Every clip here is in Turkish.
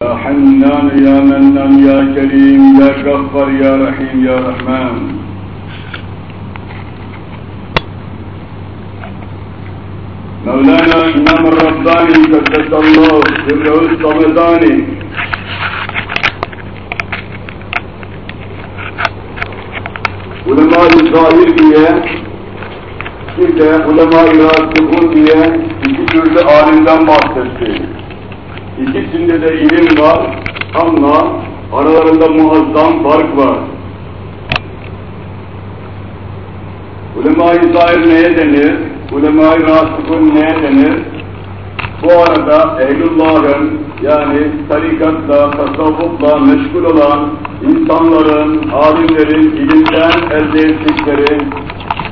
يا حنان يا منان يا كريم يا غفر يا رحيم يا رحمن. مولانا امام الرباني قدس الله سره الصمداني علماء الظاهر بھی كده علماء راسکون بھی ہے اسی عالم İkisinde de ilim var ama aralarında muazzam fark var. Ulema-i zahir neye denir? Ulema-i rasibun neye denir? Bu arada Ehlullah'ın yani tarikatla, tasavvufla meşgul olan insanların, alimlerin ilimden elde ettikleri,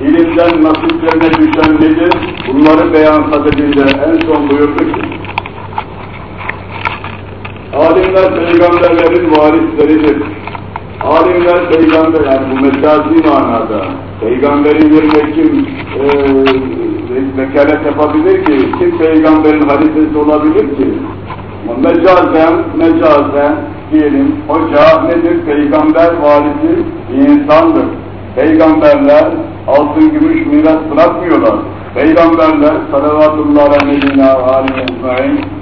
ilimden nasiplerine düşen nedir? Bunları beyan sadedinde en son buyurdu ki, Alimler peygamberlerin varisleridir. Alimler peygamber, yani bu mecazi manada, peygamberin yerine kim e, vekalet yapabilir ki, kim peygamberin halifesi olabilir ki? Mecazen, mecazen diyelim, hoca nedir? Peygamber varisi insandır. Peygamberler altın gümüş miras bırakmıyorlar. Peygamberler salavatullah aleyhine aleyhine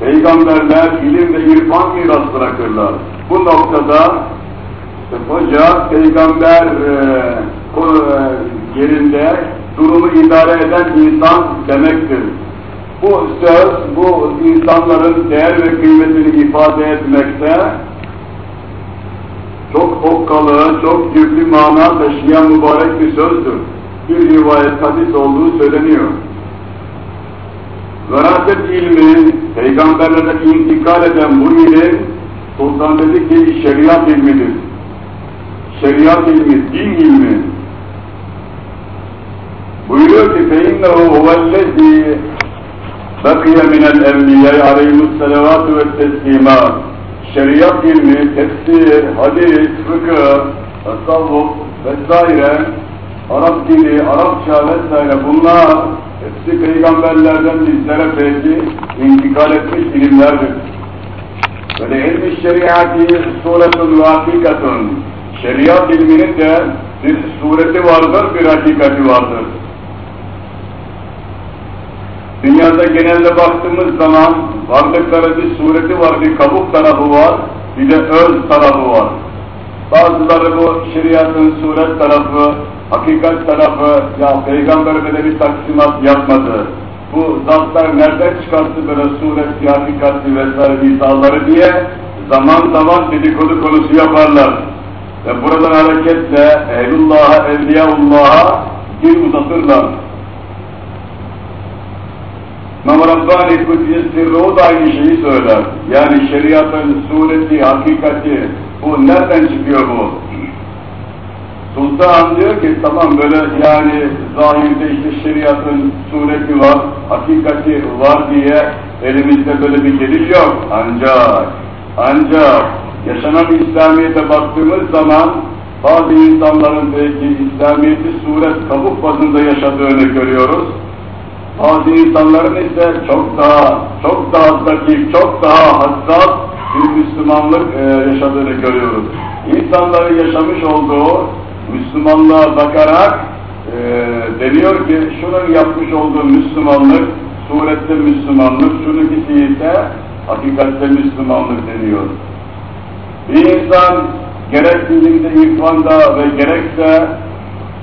Peygamberler ilim ve irfan miras bırakırlar. Bu noktada hoca peygamber e, yerinde durumu idare eden insan demektir. Bu söz, bu insanların değer ve kıymetini ifade etmekte çok okkalı, çok yüklü mana taşıyan mübarek bir sözdür. Bir rivayet hadis olduğu söyleniyor. Veraset ilmi, peygamberlerden intikal eden bu ilim, Sultan dedi ki şeriat ilmidir. Şeriat ilmi, din ilmi. Buyuruyor ki فَاِنَّهُ هُوَ الَّذ۪ي بَقِيَ مِنَ الْاَنْبِيَاءِ عَلَيْهُ السَّلَوَاتُ وَالتَّسْلِيمَاتِ Şeriat ilmi, tefsir, hadis, fıkıh, tasavvuf vesaire, Arap dili, Arapça vesaire bunlar hepsi peygamberlerden bizlere peki intikal etmiş ilimlerdir. Böyle ilmi şeriatı suretun ve hakikatun. Şeriat ilminin de bir sureti vardır, bir hakikati vardır. Dünyada genelde baktığımız zaman varlıklara bir sureti var, bir kabuk tarafı var, bir de öz tarafı var. Bazıları bu şeriatın suret tarafı, hakikat tarafı, ya peygamber böyle bir taksimat yapmadı. Bu zatlar nereden çıkarttı böyle suret, hakikatli vesaire iddiaları diye zaman zaman dedikodu konusu yaparlar. Ve buradan hareketle ehlullah'a, evliyaullah'a dil uzatırlar. İmam Rabbani Kudüs Sirri o da aynı şeyi söyler. Yani şeriatın sureti, hakikati, bu nereden çıkıyor bu? Sultan diyor ki tamam böyle yani zahirde işte şeriatın sureti var, hakikati var diye elimizde böyle bir delil yok. Ancak, ancak yaşanan İslamiyet'e baktığımız zaman bazı insanların belki İslamiyet'i suret kabuk bazında yaşadığını görüyoruz. Bazı insanların ise çok daha, çok daha dakik, çok daha hassas bir Müslümanlık e, yaşadığını görüyoruz. İnsanların yaşamış olduğu Müslümanlığa bakarak e, deniyor ki şunun yapmış olduğu Müslümanlık, surette Müslümanlık, şununkisi ise hakikatte Müslümanlık deniyor. Bir insan gerek bilimde, irfanda ve gerekse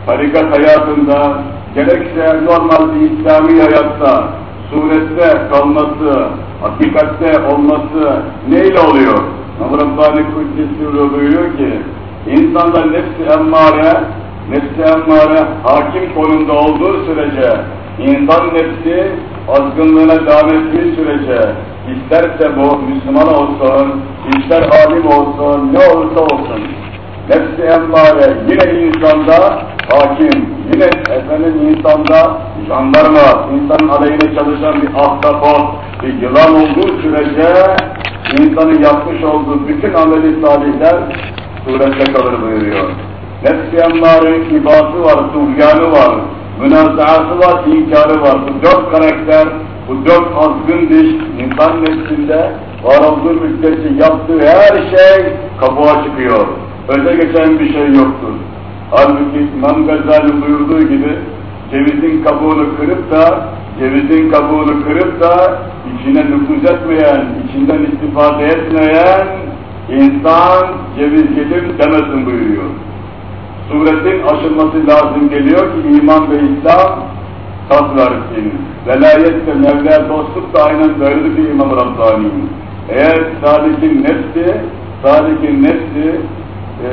tarikat hayatında, gerekse normal bir İslami hayatta surette kalması, hakikatte olması neyle oluyor? Rabbani Kuddesi buyuruyor ki, insanda nefsi emmare, nefsi emmare hakim konumda olduğu sürece, insan nefsi azgınlığına devam ettiği sürece, isterse bu Müslüman olsun, ister alim olsun, ne olursa olsun, nefsi emmare yine insanda hakim, yine efendim insanda jandarma, insanın aleyhine çalışan bir ahtapot, bir yılan olduğu sürece insanın yapmış olduğu bütün ameli salihler surette kalır buyuruyor. Nefsi emmare ibası var, tuğyanı var, münazaası var, inkarı var. Bu dört karakter, bu dört azgın diş insan nefsinde var olduğu müddetçe yaptığı her şey kabuğa çıkıyor. Öte geçen bir şey yoktur. Halbuki İmam Gazali buyurduğu gibi cevizin kabuğunu kırıp da cevizin kabuğunu kırıp da içine nüfuz etmeyen, içinden istifade etmeyen insan ceviz yedim demesin buyuruyor. Suretin aşılması lazım geliyor ki iman ve İslam tat versin. Velayet ve Mevla dostluk da aynen böyledir bir İmam Rabbani. Eğer sadikin nefsi, sadikin nefsi e,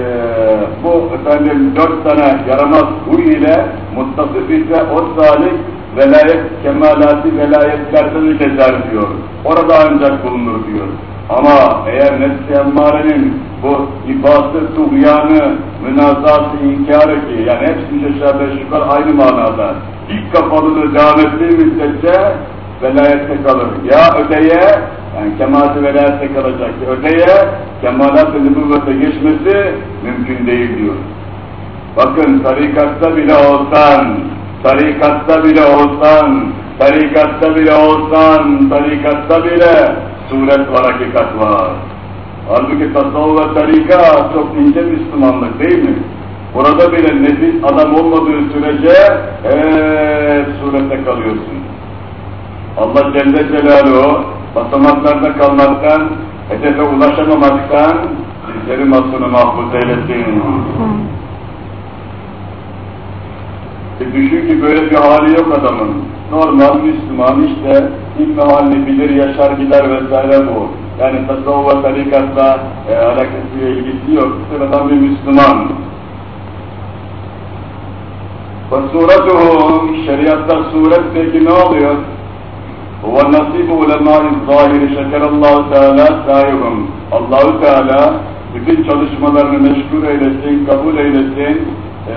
bu efendim dört tane yaramaz bu ile muttasıf ise o salik velayet kemalati velayetlerden gezer diyor. Orada ancak bulunur diyor. Ama eğer nefsi emmarenin bu ibası, tuğyanı, münazatı, inkarı ki yani hepsi aşağı beş yukarı aynı manada. İlk kafalılığı devam ettiği müddetçe velayette kalır. Ya öteye, yani kemalat-ı velayette kalacak. Öteye, kemalat-ı nübüvvete geçmesi mümkün değil diyor. Bakın tarikatta bile olsan, tarikatta bile olsan, tarikatta bile olsan, tarikatta bile suret var, hakikat var. Halbuki tasavvuf ve tarika çok ince Müslümanlık değil mi? Burada bile nefis adam olmadığı sürece hep surette kalıyorsun. Allah Celle Celaluhu basamaklarda kalmaktan, hedefe ulaşamamaktan bizleri masunu mahfuz eylesin. E düşün ki böyle bir hali yok adamın. Normal Müslüman işte ilk halini bilir, yaşar gider vesaire bu. Yani tasavvuf ve tarikatla e, alakası ve ilgisi yok. Sıradan bir Müslüman. Suratuhu, şeriatta suret peki ne oluyor? Ve nasibu ulemâ-i zahiri şekerallâhu teâlâ sâhibum. Allahu Teala bütün çalışmalarını meşgul eylesin, kabul eylesin. Ee,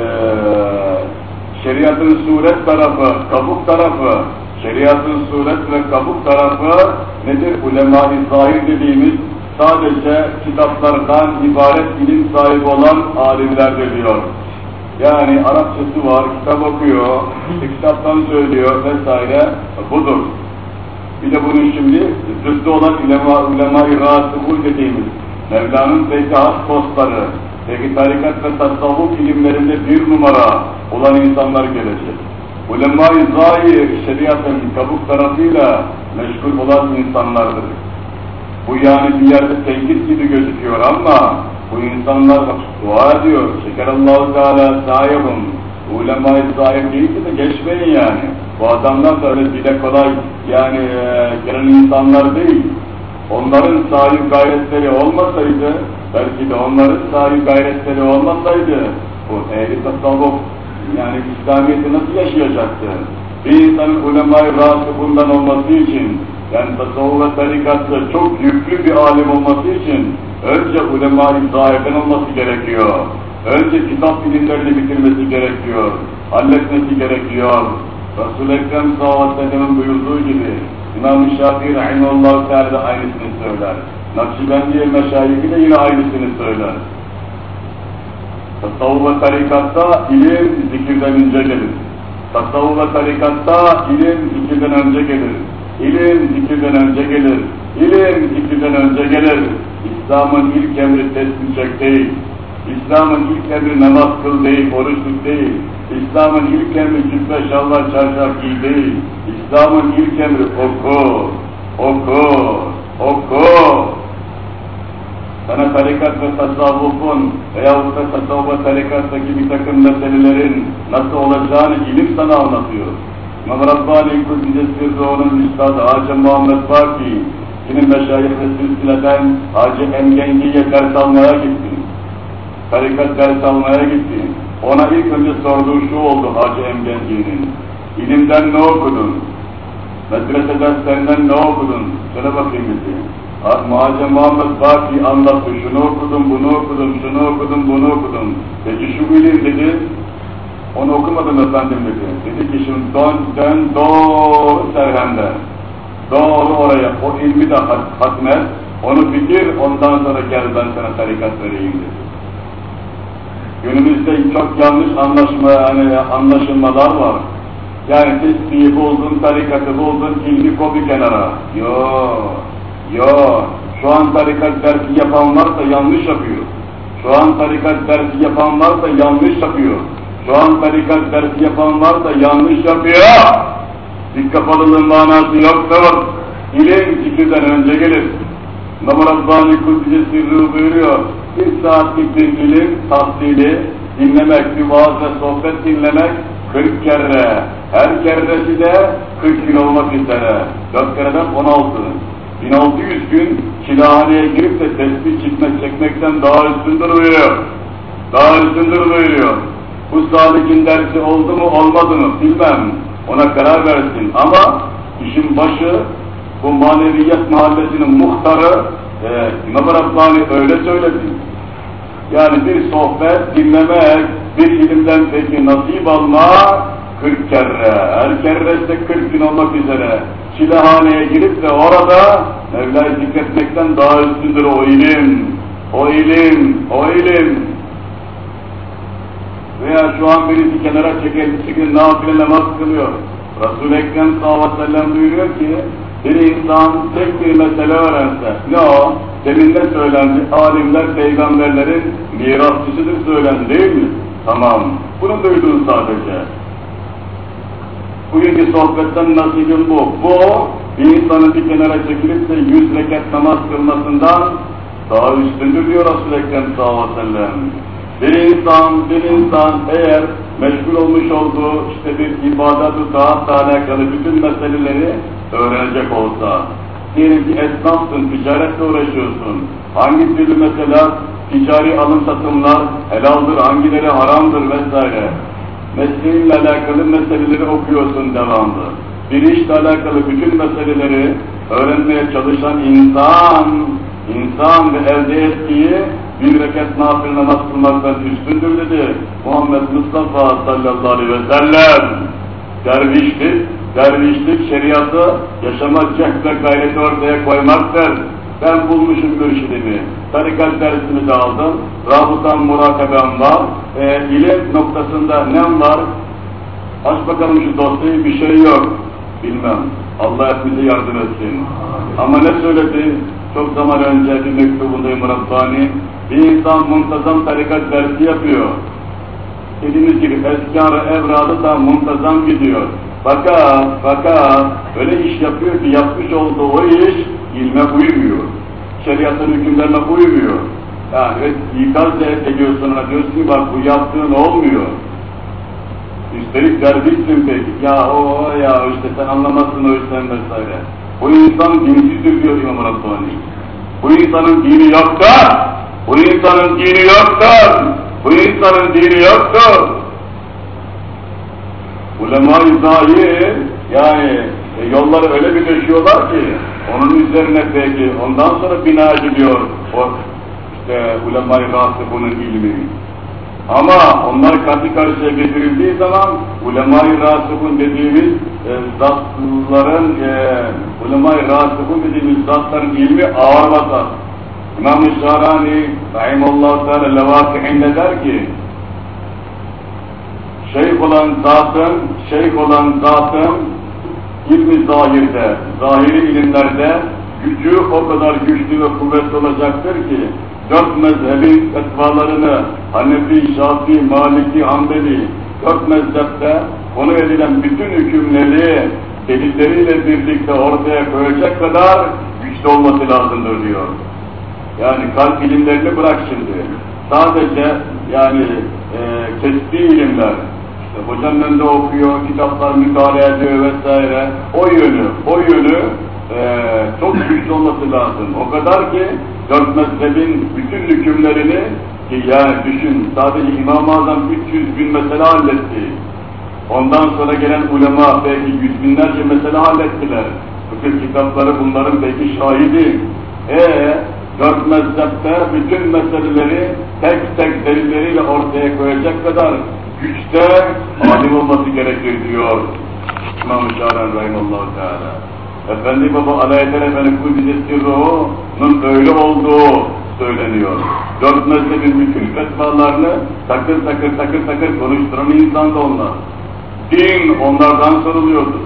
şeriatın suret tarafı, kabuk tarafı, şeriatın suret ve kabuk tarafı nedir? Ulema-i zahir dediğimiz sadece kitaplardan ibaret ilim sahibi olan alimler diyor. Yani Arapçası var, kitap okuyor, kitaptan söylüyor vesaire, budur. Bir de bunun şimdi zıttı olan ulema, ulema-i rasıbul dediğimiz Mevla'nın zekaat postları, peki tarikat ve tasavvuf ilimlerinde bir numara olan insanlar gelecek. Ulema-i zahir, şeriatın kabuk tarafıyla meşgul olan insanlardır. Bu yani bir yerde tenkit gibi gözüküyor ama bu insanlar dua ediyor. Şeker Allah-u Teala sahibim. Ulema-i zahir değil de geçmeyin yani. Bu adamlar da öyle dile kolay yani e, gelen insanlar değil. Onların sahi gayretleri olmasaydı, belki de onların sahi gayretleri olmasaydı, bu ehli tasavvuf yani İslamiyet'i nasıl yaşayacaktı? Bir insanın ulema-i bundan olması için, yani tasavvuf ve tarikatta çok yüklü bir alim olması için, önce ulema-i zahirden olması gerekiyor. Önce kitap bilimlerini bitirmesi gerekiyor, halletmesi gerekiyor. Resul-i Ekrem sallallahu aleyhi ve sellem'in buyurduğu gibi, İmam-ı Şafii rahimahullah teala aynısını söyler. Nakşibendiye meşayiki de yine aynısını söyler. Tasavvuf ve tarikatta ilim zikirden önce gelir. Tasavvuf ve tarikatta ilim zikirden önce gelir. İlim zikirden önce gelir. İlim zikirden önce gelir. İslam'ın ilk emri tesbih değil. İslam'ın ilk emri namaz kıl değil, oruç değil. İslam'ın ilk emri cübbe şalvar çarşaf giy değil. İslam'ın ilk emri oku, oku, oku. Sana tarikat ve tasavvufun veyahut da tasavvuf ve tarikattaki bir takım meselelerin nasıl olacağını ilim sana anlatıyor. İmam Rabbani Kudüs'ü onun üstadı Hacı Muhammed Baki, yine meşayih ve silsileden Hacı Emgengi'ye ders almaya gitti. Tarikat ders almaya gitti. Ona ilk önce sorduğu şu oldu Hacı Emgengi'nin. İlimden ne okudun? Medrese derslerinden ne okudun? Söyle bakayım bizi. Muhacir Muhammed Baki anlattı. Şunu okudum, bunu okudum, şunu okudum, bunu okudum. Peki şu ilim dedi. Onu okumadım efendim dedi. Dedi ki şimdi dön, dön doğru Serhem'de. Doğru oraya. O ilmi de hatmet. Onu bitir. Ondan sonra gel ben sana tarikat vereyim dedi. Günümüzde çok yanlış anlaşma, yani anlaşılmalar var. Yani tesbihi buldun, tarikatı buldun, ilmi koy bir kenara. Yo, yo, Şu an tarikat dersi yapan varsa yanlış yapıyor. Şu an tarikat dersi yapan varsa yanlış yapıyor. Şu an tarikat dersi yapan varsa yanlış yapıyor. Bir kapalılığın manası yoktur. İlim zikirden önce gelir. Namarabbani Kudüs'e sırrı buyuruyor. Bir saatlik bir ilim tahsili, dinlemek, bir vaaz ve sohbet dinlemek 40 kere. Her keresi de 40 gün olmak üzere. 4 kereden 16. 1600 gün kilahaneye girip de tesbih çekmek, çekmekten daha üstündür buyuruyor. Daha üstündür buyuruyor. Bu salikin dersi oldu mu olmadı mı bilmem. Ona karar versin. Ama işin başı bu maneviyat mahallesinin muhtarı e, İmam Rabbani öyle söyledi. Yani bir sohbet dinlemek, bir ilimden peki nasip almak 40 kere, her kerreste 40 gün olmak üzere çilehaneye girip de orada Mevla'yı zikretmekten daha üstündür o ilim, o ilim, o ilim. Veya şu an birisi kenara çekildi, gün nafile namaz kılıyor. Resul-i Ekrem sallallahu aleyhi buyuruyor ki, bir insan tek bir mesele öğrense, ne o? Demin ne söylendi? Alimler peygamberlerin mirasçısıdır söylendi değil mi? Tamam. Bunu duydun sadece. Bugünkü sohbetten nasibim bu. Bu, bir insanın bir kenara çekilip de yüz rekat namaz kılmasından daha üstündür diyor Resul-i Ekrem sallallahu aleyhi ve sellem. Bir insan, bir insan eğer meşgul olmuş olduğu işte bir ibadet-ı taatla alakalı bütün meseleleri öğrenecek olsa, diyelim ki esnafsın, ticaretle uğraşıyorsun, hangi türlü mesela ticari alım satımlar helaldir, hangileri haramdır vesaire, mesleğinle alakalı meseleleri okuyorsun devamlı. Bir işle alakalı bütün meseleleri öğrenmeye çalışan insan, insan ve elde ettiği bir rekat nafile namaz kılmaktan üstündür dedi Muhammed Mustafa sallallahu aleyhi ve sellem. Dervişlik, dervişlik şeriatı yaşamak cehd ve gayreti ortaya koymaktır. Ben bulmuşum mürşidimi, tarikat dersimi de aldım, rabıtan murakabem var, e, ilim noktasında nem var, aç bakalım şu dosyayı bir şey yok, bilmem, Allah hepimize yardım etsin. Ama ne söyledi? Çok zaman önce bir mektubunda Rabbani, bir insan muntazam tarikat dersi yapıyor. Dediğimiz gibi eskarı evradı da muntazam gidiyor. Fakat, fakat öyle iş yapıyor ki yapmış olduğu o iş ilme uymuyor. Şeriatın hükümlerine uymuyor. Yani evet, ikaz da ediyorsun ona diyorsun ki bak bu yaptığın olmuyor. Üstelik dervişsin peki. Ya o ya işte sen anlamazsın o işten vesaire. Bu insan dinsizdir diyor İmam Rabbani. Bu insanın dini yoktur. Bu insanın dini yoktur. Bu insanın dini yoktur. Ulema-i yani e, yolları öyle bir döşüyorlar ki onun üzerine peki ondan sonra bina ediliyor o işte ulema-i rasıbunun ilmi. Ama onlar karşı karşıya getirildiği zaman ulema-i rasıbun dediğimiz e, zatların e, ulema-i rasıbun dediğimiz zatların ilmi ağır basar. İmam-ı Şarani Rahimallahu Teala levâkihinde der ki şeyh olan zatın, şeyh olan zatın ilmi zahirde, zahiri ilimlerde gücü o kadar güçlü ve kuvvetli olacaktır ki dört mezhebin fetvalarını Hanefi, Şafii, Maliki, Hanbeli dört mezhepte konu edilen bütün hükümleri delilleriyle birlikte ortaya koyacak kadar güçlü olması lazımdır diyor. Yani kalp ilimlerini bırak şimdi. Sadece yani e, kesbi ilimler, işte hocanın önünde okuyor, kitaplar mütalaa ediyor vesaire. O yönü, o yönü e, çok güçlü olması lazım. O kadar ki dört mezhebin bütün hükümlerini ki yani düşün sadece İmam-ı Azam 300 bin mesele halletti. Ondan sonra gelen ulema belki yüz binlerce mesele hallettiler. Fıkıh kitapları bunların belki şahidi. Eee dört mezhepte bütün meseleleri tek tek delilleriyle ortaya koyacak kadar güçte alim olması gerekir diyor İmam-ı Şahren Rahimallahu Teala. Efendi Baba Alayetler Efendi Kudüs'ü ruhunun öyle olduğu söyleniyor. Dört mezhebin bütün fetvalarını takır takır takır takır konuşturan insan da onlar. Din onlardan soruluyordu.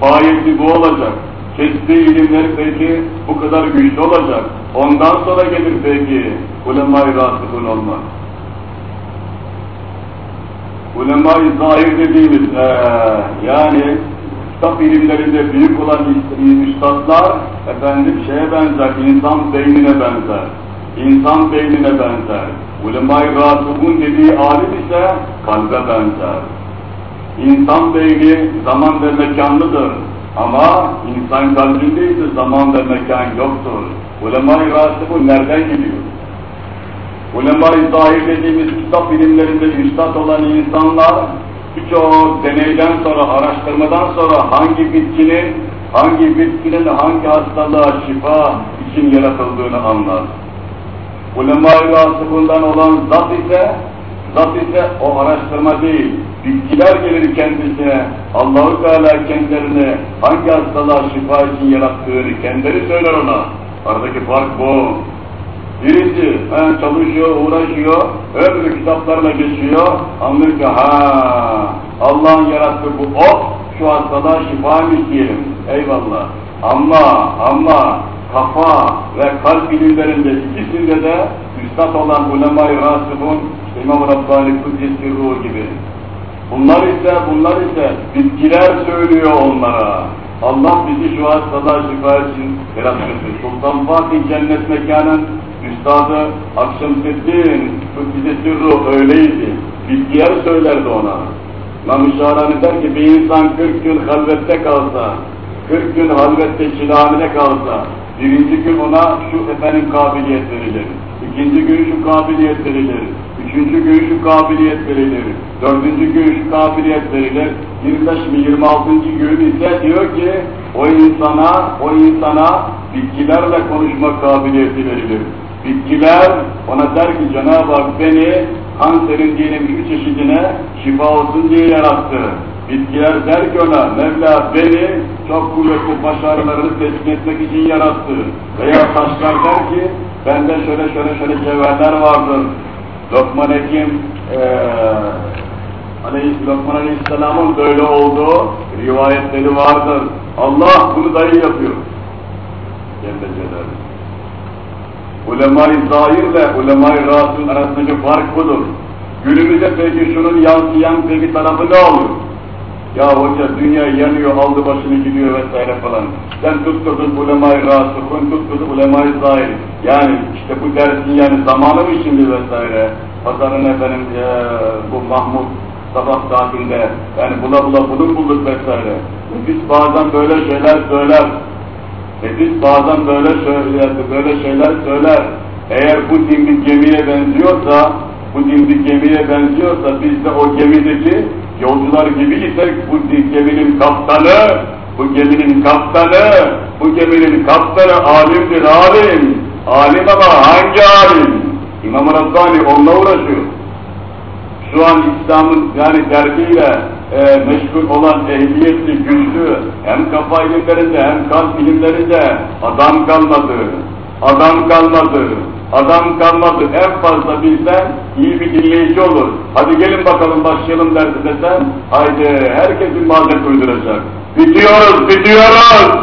Fayeti bu olacak. Kesbi ilimler peki bu kadar güçlü olacak. Ondan sonra gelir peki ulema-i olmak. Ulema-i zahir dediğimiz ee, yani kitap ilimlerinde büyük olan üstadlar efendim şeye benzer, insan beynine benzer. İnsan beynine benzer. Ulema-i rasibun dediği alim ise kalbe benzer. İnsan beyni zaman ve mekanlıdır. Ama insan kalbinde ise zaman ve mekan yoktur. Ulema-i rasibun nereden gidiyor? Ulema-i zahir dediğimiz kitap bilimlerinde üstad olan insanlar birçok deneyden sonra, araştırmadan sonra hangi bitkinin, hangi bitkinin hangi hastalığa şifa için yaratıldığını anlar. Ulema-i rasibundan olan zat ise, zat ise o araştırma değil, bitkiler gelir kendisine, Allahu Teala kendilerini hangi hastalığa şifa için yarattığını kendileri söyler ona. Aradaki fark bu. Birisi he, çalışıyor, uğraşıyor, öbürü kitaplarla geçiyor, anlıyor ki ha Allah'ın yarattığı bu ot şu hastalığa şifaymış diyelim. Eyvallah. Ama ama kafa ve kalp bilimlerinde ikisinde de üstad olan ulema-i rasibun İmam Rabbani Kudüs'ü gibi. Bunlar ise bunlar ise bitkiler söylüyor onlara. Allah bizi şu hastalığa şifa için yaratmıştır. Sultan Fatih cennet mekanın Üstadı Akşemseddin bize sürru öyleydi. Bilgiyer söylerdi ona. İmam Şahrani der ki bir insan 40 gün halvette kalsa, 40 gün halvette çilehanede kalsa, birinci gün ona şu efendim kabiliyet verilir. ikinci gün şu kabiliyet verilir. Üçüncü şu kabiliyet verilir. Dördüncü şu kabiliyet verilir. 25 mi 26. gün ise diyor ki o insana, o insana bitkilerle konuşma kabiliyeti verilir. Bitkiler ona der ki Cenab-ı Hak beni kanserin diyelim üç çeşidine şifa olsun diye yarattı. Bitkiler der ki ona Mevla beni çok kuvvetli başarılarını teslim etmek için yarattı. Veya taşlar der ki bende şöyle şöyle şöyle cevherler vardır. Lokman Hekim Aleyhis, Lokman Aleyhisselam'ın böyle olduğu rivayetleri vardır. Allah bunu dahi yapıyor. Celle Celaluhu. Ulema-i zahir ile ulema-i rasul arasındaki fark budur. Günümüzde peki şunun yansıyan peki tarafı ne olur? Ya hoca dünya yanıyor, aldı başını gidiyor vesaire falan. Sen tutturdun ulema-i rasukun, tutturdun ulema-i zahir. Yani işte bu dersin yani zamanı mı şimdi vesaire? Pazarın efendim e, bu Mahmut sabah saatinde yani bula bula bunu bulduk vesaire. Biz bazen böyle şeyler söyler, e biz bazen böyle söyler, böyle şeyler söyler. Eğer bu din gemiye benziyorsa, bu din gemiye benziyorsa biz de o gemideki yolcular gibi isek bu geminin kaptanı, bu geminin kaptanı, bu geminin kaptanı alimdir alim. Alim ama hangi alim? İmam Rabbani onunla uğraşıyor. Şu an İslam'ın yani derdiyle e, meşgul olan ehliyetli, güçlü, hem kafa ilimlerinde hem kalp ilimlerinde adam kalmadı, adam kalmadı, adam kalmadı. En fazla bilsen iyi bir dinleyici olur. Hadi gelin bakalım başlayalım derdi desen, haydi herkesin mazeret uyduracak. Bitiyoruz, bitiyoruz,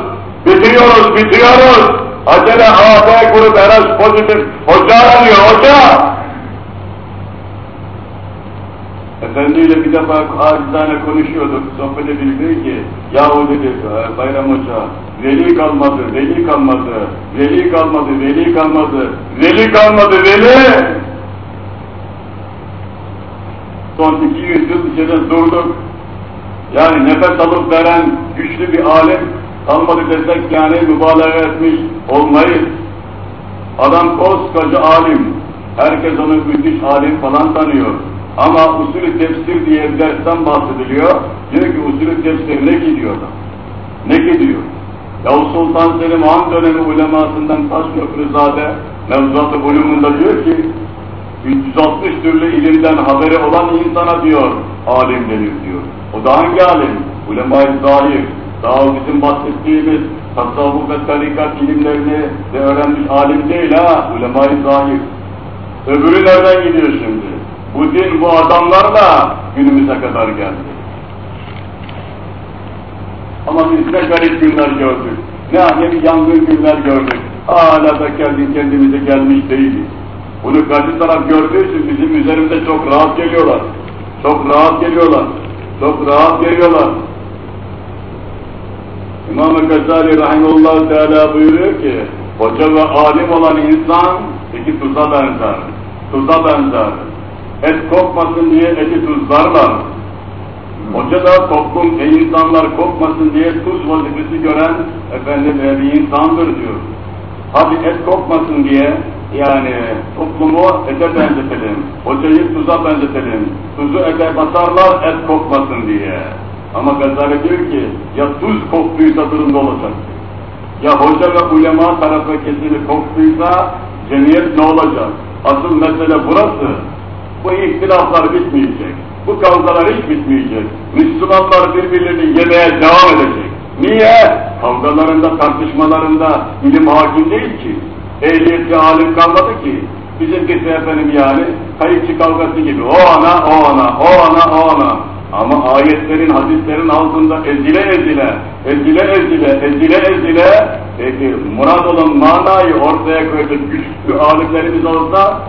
bitiyoruz, bitiyoruz. Acele AB grup RH pozitif, hoca arıyor, hoca! Efendiyle bir defa acizane konuşuyorduk, sohbet edildi ki, yahu dedi Bayram Hoca, veli kalmadı, veli kalmadı, veli kalmadı, veli kalmadı, veli kalmadı, veli! Son 200 yıl içerisinde durduk. Yani nefes alıp veren güçlü bir alim kalmadı desek yani mübalağa etmiş olmayız. Adam koskoca alim, herkes onu müthiş alim falan tanıyor. Ama usulü tefsir diye bir dersten bahsediliyor. Diyor ki usulü tefsir ne gidiyor da? Ne gidiyor? Yavuz Sultan Selim Han dönemi ulemasından Taşköprüzade mevzuatı bölümünde diyor ki 360 türlü ilimden haberi olan insana diyor alim denir diyor. O da hangi alim? Ulema-i zahir. Daha bizim bahsettiğimiz tasavvuf ve tarikat ilimlerini de öğrenmiş alim değil ha, ulema-i zahir. Öbürü nereden gidiyor şimdi? Bu din bu adamlarla günümüze kadar geldi. Ama biz ne garip günler gördük. Ne, bir yangın günler gördük. Hala da kendi kendimize gelmiş değiliz. Bunu karşı taraf gördüğü için bizim üzerimize çok rahat geliyorlar. Çok rahat geliyorlar. Çok rahat geliyorlar. İmam-ı Gazali Rahimullah Teala buyuruyor ki, hoca ve alim olan insan iki tuza benzer. Tuza benzer. Et kokmasın diye eti tuzlarlar. Hoca da toplum ve insanlar kokmasın diye tuz vazifesi gören efendim bir insandır diyor. Hadi et kokmasın diye yani toplumu ete benzetelim. Hocayı tuza benzetelim. Tuzu ete basarlar et kokmasın diye. Ama Gazali diyor ki ya tuz koktuysa durumda olacak. Ya hoca ve ulema tarafı kesilip koktuysa cemiyet ne olacak? Asıl mesele burası. Bu ihtilaflar bitmeyecek. Bu kavgalar hiç bitmeyecek. Müslümanlar birbirlerini yemeye devam edecek. Niye? Kavgalarında, tartışmalarında ilim hakim değil ki. Ehliyetli alim kalmadı ki. Bizimkisi efendim yani kayıkçı kavgası gibi. O ana, o ana, o ana, o ana. Ama ayetlerin, hadislerin altında ezile ezile, ezile ezile, ezile ezile, peki murad olan manayı ortaya koyacak güçlü alimlerimiz olsa,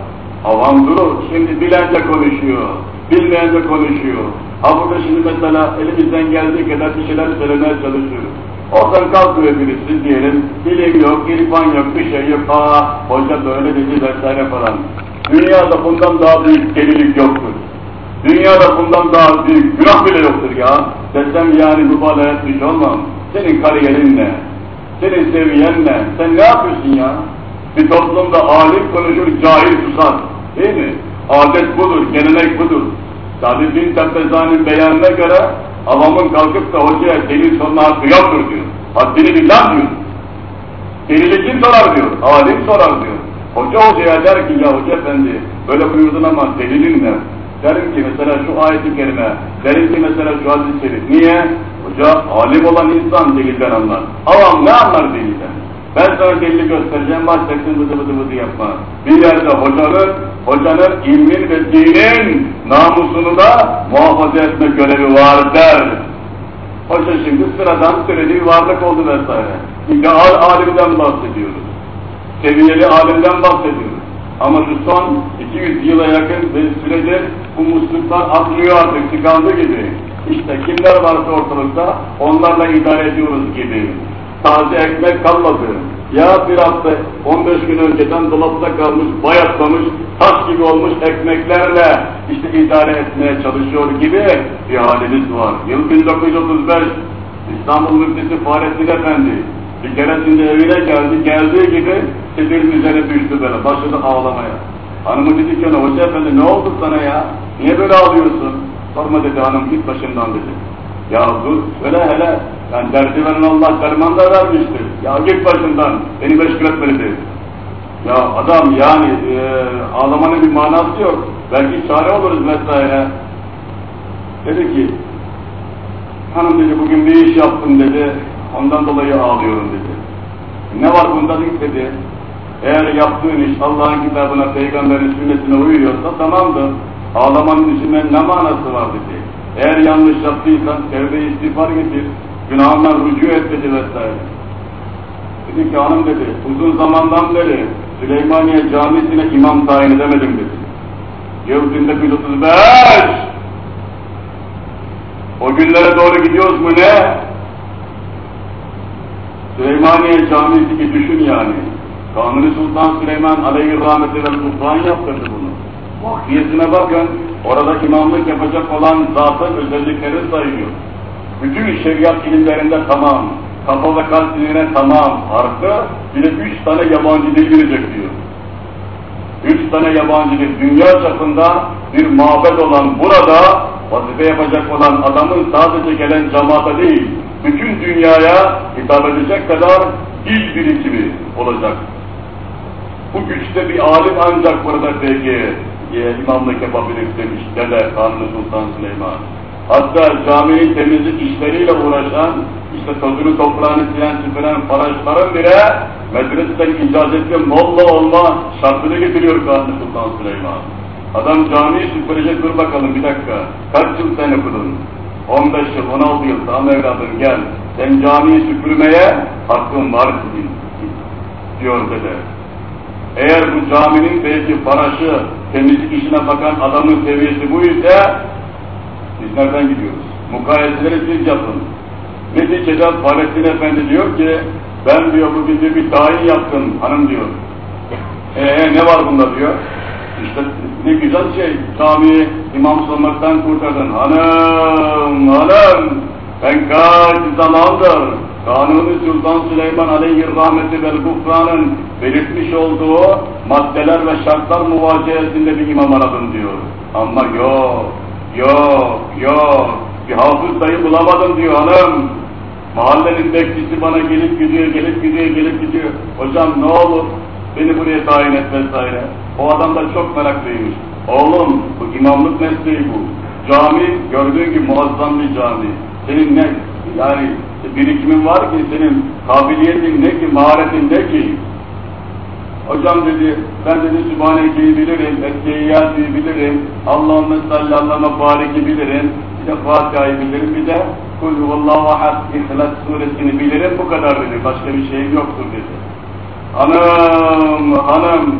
avam durur. Şimdi bilen de konuşuyor, bilmeyen de konuşuyor. Ha burada şimdi mesela elimizden geldiği kadar bir şeyler söylemeye çalışıyoruz. Oradan kalkıyor birisi diyelim, bilim yok, irfan yok, bir şey yok, aa hoca böyle dedi vesaire falan. Dünyada bundan daha büyük delilik yoktur. Dünyada bundan daha büyük günah bile yoktur ya. Desem yani mübalağa etmiş olmam. Senin kariyerin ne? Senin seviyen ne? Sen ne yapıyorsun ya? Bir toplumda alim konuşur, cahil susar. Değil mi? Adet budur, gelenek budur. Sadi bin Tepezani'nin beyanına göre avamın kalkıp da hocaya delil sorma hakkı yoktur diyor. Haddini billah diyor. Delili kim sorar diyor. Alim sorar diyor. Hoca hocaya der ki ya hoca efendi böyle buyurdun ama delilin ne? Derim ki mesela şu ayeti kerime, derim ki mesela şu hadis-i şerif. Niye? Hoca alim olan insan delilden anlar. Avam ne anlar delilden? Ben sana delili göstereceğim, başlayacaksın bıdı bıdı bıdı yapma. Bir yerde hocanın, hocanın ilmin ve dinin namusunu da muhafaza etme görevi var der. Hoca şimdi sıradan söylediği varlık oldu vesaire. İdeal alimden bahsediyoruz. Seviyeli alimden bahsediyoruz. Ama şu son 200 yıla yakın bir süredir bu musluklar atlıyor artık tıkandı gibi. İşte kimler varsa ortalıkta onlarla idare ediyoruz gibi. Taze ekmek kalmadı. Ya bir hafta 15 gün önceden dolapta kalmış, bayatlamış, taş gibi olmuş ekmeklerle işte idare etmeye çalışıyor gibi bir halimiz var. Yıl 1935 İstanbul Müftisi Fahrettin Efendi bir keresinde evine geldi, geldiği gibi sedirin üzerine düştü böyle, başladı ağlamaya. Hanımı dedi ki ona, hoca efendi ne oldu sana ya? Niye böyle ağlıyorsun? Sorma dedi hanım, git başımdan dedi. Ya dur, söyle hele, yani derdi veren Allah derman da vermiştir. Ya git başımdan, beni meşgul etme dedi. Ya adam yani e, ağlamanın bir manası yok. Belki çare oluruz vesaire. Dedi ki, hanım dedi bugün bir iş yaptım dedi, ondan dolayı ağlıyorum dedi. Ne var bunda dedi. Eğer yaptığın iş Allah'ın kitabına, peygamberin sünnetine uyuyorsa tamamdır. Ağlamanın içinde ne manası var dedi. Eğer yanlış yaptıysan tevbe istiğfar getir, günahından rücu et dedi vesaire. Dedi ki hanım dedi, uzun zamandan beri Süleymaniye Camisi'ne imam tayin edemedim dedi. Yıl 1935 o günlere doğru gidiyoruz mu ne? Süleymaniye Camisi ki düşün yani. Kanuni Sultan Süleyman aleyhi rahmeti ve sultan yaptırdı bunu. Vakfiyesine bakın, orada imamlık yapacak olan zatın özellikleri sayıyor. Bütün şeriat ilimlerinde tamam, kafa ve kalp diline tamam, artı bir de üç tane yabancı dil bilecek diyor. Üç tane yabancı dil, dünya çapında bir mabed olan burada, vazife yapacak olan adamın sadece gelen cemaate değil, bütün dünyaya hitap edecek kadar dil birikimi olacak. Bu güçte bir alim ancak burada peki e, imamlık yapabilir demiş Dede Kanuni Sultan Süleyman. Hatta caminin temizlik işleriyle uğraşan, işte tozunu toprağını silen süpüren paraşların bile medreseden icazetli molla olma şartını getiriyor Kanuni Sultan Süleyman. Adam camiyi süpürecek dur bakalım bir dakika. Kaç yıl sen okudun? 15 yıl, 16 yıl, tamam evladım gel. Sen camiyi süpürmeye hakkın var diyor dede. Eğer bu caminin belki paraşı, temizlik işine bakan adamın seviyesi bu ise biz nereden gidiyoruz? Mukayeseleri siz yapın. Neticede Fahrettin Efendi diyor ki ben diyor bugün diyor, bir tayin yaptım hanım diyor. Eee ne var bunda diyor. İşte ne güzel şey, camiyi imam olmaktan kurtardın. Hanım, hanım, ben kaç zamandır Kanuni Sultan Süleyman Aleyhi Rahmeti vel Gufran'ın belirtmiş olduğu maddeler ve şartlar muvaciyesinde bir imam aradım diyor. Ama yok, yok, yok, bir hafız dayı bulamadım diyor hanım. Mahallenin bekçisi bana gelip gidiyor, gelip gidiyor, gelip gidiyor. Hocam ne olur beni buraya tayin et vesaire. O adam da çok meraklıymış. Oğlum bu imamlık mesleği bu. Cami gördüğün gibi muazzam bir cami. Senin ne yani birikimin var ki senin kabiliyetin ne ki maharetin ne ki? Hocam dedi ben dedi Sübhaneke'yi bilirim, Eskeyyâsi'yi bilirim, Allahümme salli Allahümme bariki bilirim, bir de Fatiha'yı bilirim, bir de Kul huvallahu ahad İhlas suresini bilirim, bu kadar dedi. Başka bir şeyim yoktur dedi. Hanım, hanım,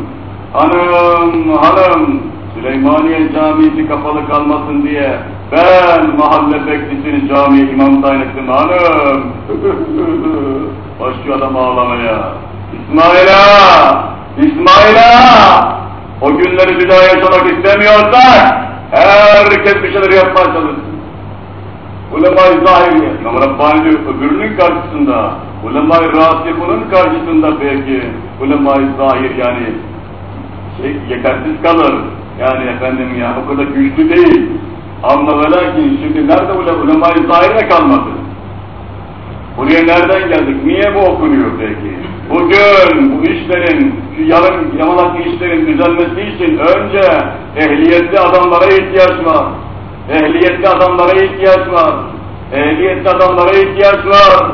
hanım, hanım, Süleymaniye Camisi kapalı kalmasın diye ben mahalle bekçisini camiye imam ettim hanım. Başlıyor adam ağlamaya. İsmail'a, İsmail'a o günleri bir daha yaşamak istemiyorsak herkes bir şeyler yapmaya çalışsın. Ulema-i zahiriye, İmam Rabbani diyor öbürünün karşısında, ulema-i rasikunun karşısında belki ulema-i zahir yani şey, yetersiz kalır. Yani efendim ya o kadar güçlü değil. Ama ve lakin şimdi nerede ulema-i zahire kalmadı? Buraya nereden geldik? Niye bu okunuyor peki? Bugün bu işlerin, şu yarım yamalak işlerin düzelmesi için önce ehliyetli adamlara ihtiyaç var. Ehliyetli adamlara ihtiyaç var. Ehliyetli adamlara ihtiyaç var.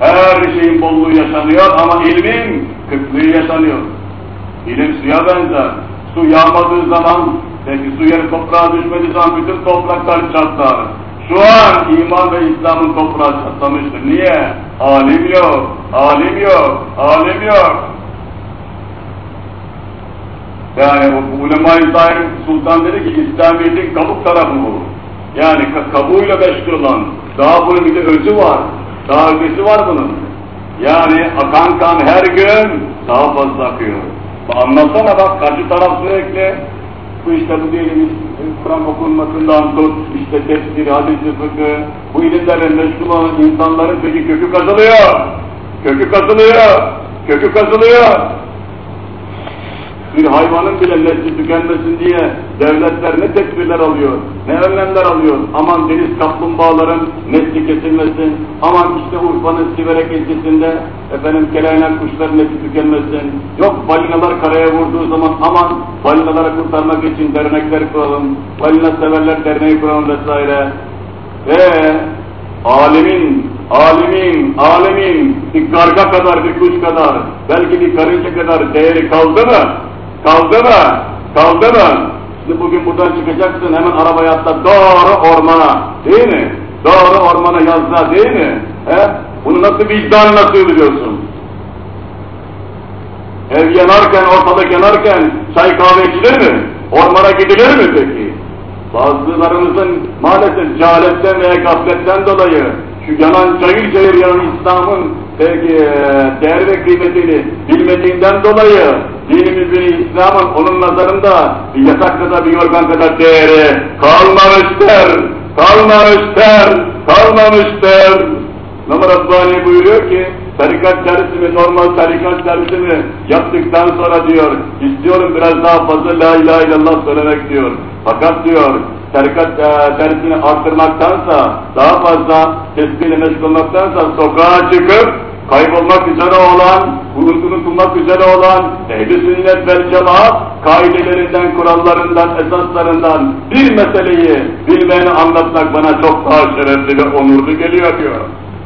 Her şeyin bolluğu yaşanıyor ama ilmin kıtlığı yaşanıyor. İlim suya benzer. Su yağmadığı zaman, peki su yeri toprağa düşmediği zaman bütün topraklar çatlar. Şu an iman ve İslam'ın toprağı çatlamıştır. Niye? Alim yok, alim yok, alim yok. Yani ulema-i zahir sultan dedi ki İslamiyet'in kabuk tarafı bu. Yani kabuğuyla meşgul olan, daha bunun bir de özü var, daha ötesi var bunun. Yani akan kan her gün daha fazla akıyor. Anlatsana bak karşı taraf sürekli bu işte bu diyelim Kur'an okunmasından tut, işte tefsir, hadis-i fıkıh, bu ilimlerle meşgul olan insanların peki kökü kazılıyor. Kökü kazılıyor. Kökü kazılıyor. Bir hayvanın bile nesli tükenmesin diye devletler ne tedbirler alıyor, ne önlemler alıyor. Aman deniz kaplumbağaların nesli kesilmesin, aman işte Urfa'nın Siverek ilçesinde efendim keleynak kuşların nesli tükenmesin. Yok balinalar karaya vurduğu zaman aman balinaları kurtarmak için dernekler kuralım, balina severler derneği kuralım vesaire. Ve alemin, alemin, alemin bir karga kadar, bir kuş kadar, belki bir karınca kadar değeri kaldı mı? Kaldı mı? Kaldı mı? Şimdi bugün buradan çıkacaksın hemen arabaya atla doğru ormana. Değil mi? Doğru ormana yazda değil mi? He? Bunu nasıl vicdanla söylüyorsun? Ev yanarken, ortalık yanarken çay kahve içilir mi? Ormana gidilir mi peki? Bazılarımızın maalesef cehaletten veya gafletten dolayı şu yanan cayır cayır yanan İslam'ın belki değer ve kıymetini bilmediğinden dolayı dinimizin İslam'ın onun nazarında bir yatak kadar bir yorgan kadar değeri kalmamıştır, kalmamıştır, kalmamıştır. Nama Rabbani buyuruyor ki tarikat dersimi, normal tarikat dersimi yaptıktan sonra diyor, istiyorum biraz daha fazla la ilahe illallah söylemek diyor. Fakat diyor, tarikat e, dersini arttırmaktansa, daha fazla tesbihle meşgul olmaktansa sokağa çıkıp kaybolmak üzere olan, unutulmak üzere olan ehl-i sünnet vel cemaat kaidelerinden, kurallarından, esaslarından bir meseleyi bilmeyeni anlatmak bana çok daha şerefli ve onurlu geliyor diyor.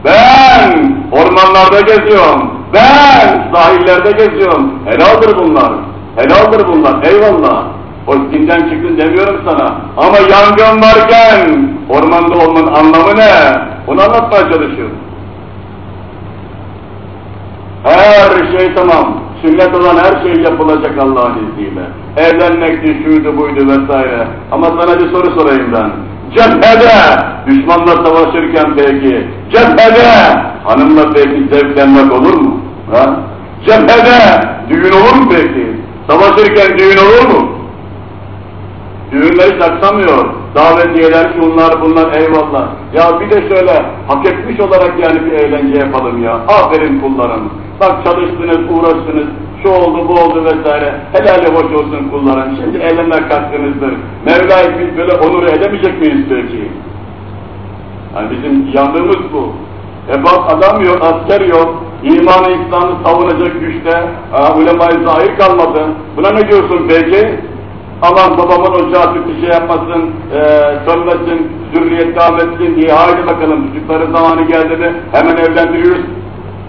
Ben ormanlarda geziyorum, ben sahillerde geziyorum. Helaldir bunlar, helaldir bunlar, eyvallah. O dinden çıktın demiyorum sana. Ama yangın varken ormanda olmanın anlamı ne? Onu anlatmaya çalışıyorum. Her şey tamam. Sünnet olan her şey yapılacak Allah'ın izniyle. Evlenmekti, şuydu buydu vesaire. Ama sana bir soru sorayım ben. Cephede, düşmanla savaşırken peki, cephede hanımla peki zevklenmek olur mu? Ha? Cephede düğün olur mu peki? Savaşırken düğün olur mu? Düğünleri saksamıyor. Davetiyeler, şunlar bunlar eyvallah. Ya bir de şöyle hak etmiş olarak yani bir eğlence yapalım ya. Aferin kullarım. Bak çalıştınız, uğraştınız, şu oldu, bu oldu vesaire. Helali hoş olsun kullarım. Şimdi evlenmek hakkınızdır. Mevla'yı biz böyle onur edemeyecek miyiz peki? Yani bizim yandığımız bu. E bak adam yok, asker yok. İmanı İslam'ı savunacak güçte. Ulema-i zahir kalmadı. Buna ne diyorsun peki? Aman babamın ocağı bir şey yapmasın, e, sönmesin, zürriyet devam diye haydi bakalım çocukları zamanı geldi mi hemen evlendiriyoruz.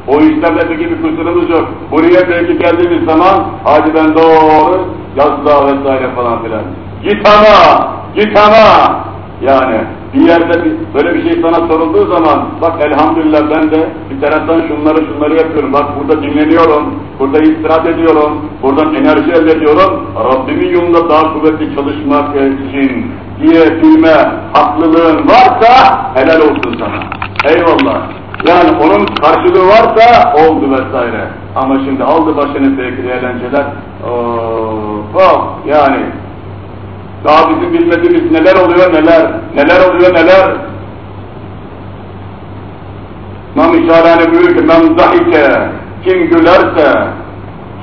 O işlerde peki bir kusurumuz yok. Buraya belki geldiğimiz zaman hadi ben doğru yazlığa vesaire falan filan. Git ana, git ana. Yani bir yerde bir, böyle bir şey sana sorulduğu zaman bak elhamdülillah ben de bir taraftan şunları şunları yapıyorum. Bak burada dinleniyorum, burada istirahat ediyorum, buradan enerji elde ediyorum. Rabbimin yolunda daha kuvvetli çalışmak için diye bilme haklılığın varsa helal olsun sana. Eyvallah. Yani onun karşılığı varsa oldu vesaire. Ama şimdi aldı başını sevgili eğlenceler. Oh, yani daha bizim bilmediğimiz neler oluyor neler, neler oluyor neler. İmam İşarani buyuruyor ki men zahike, kim gülerse,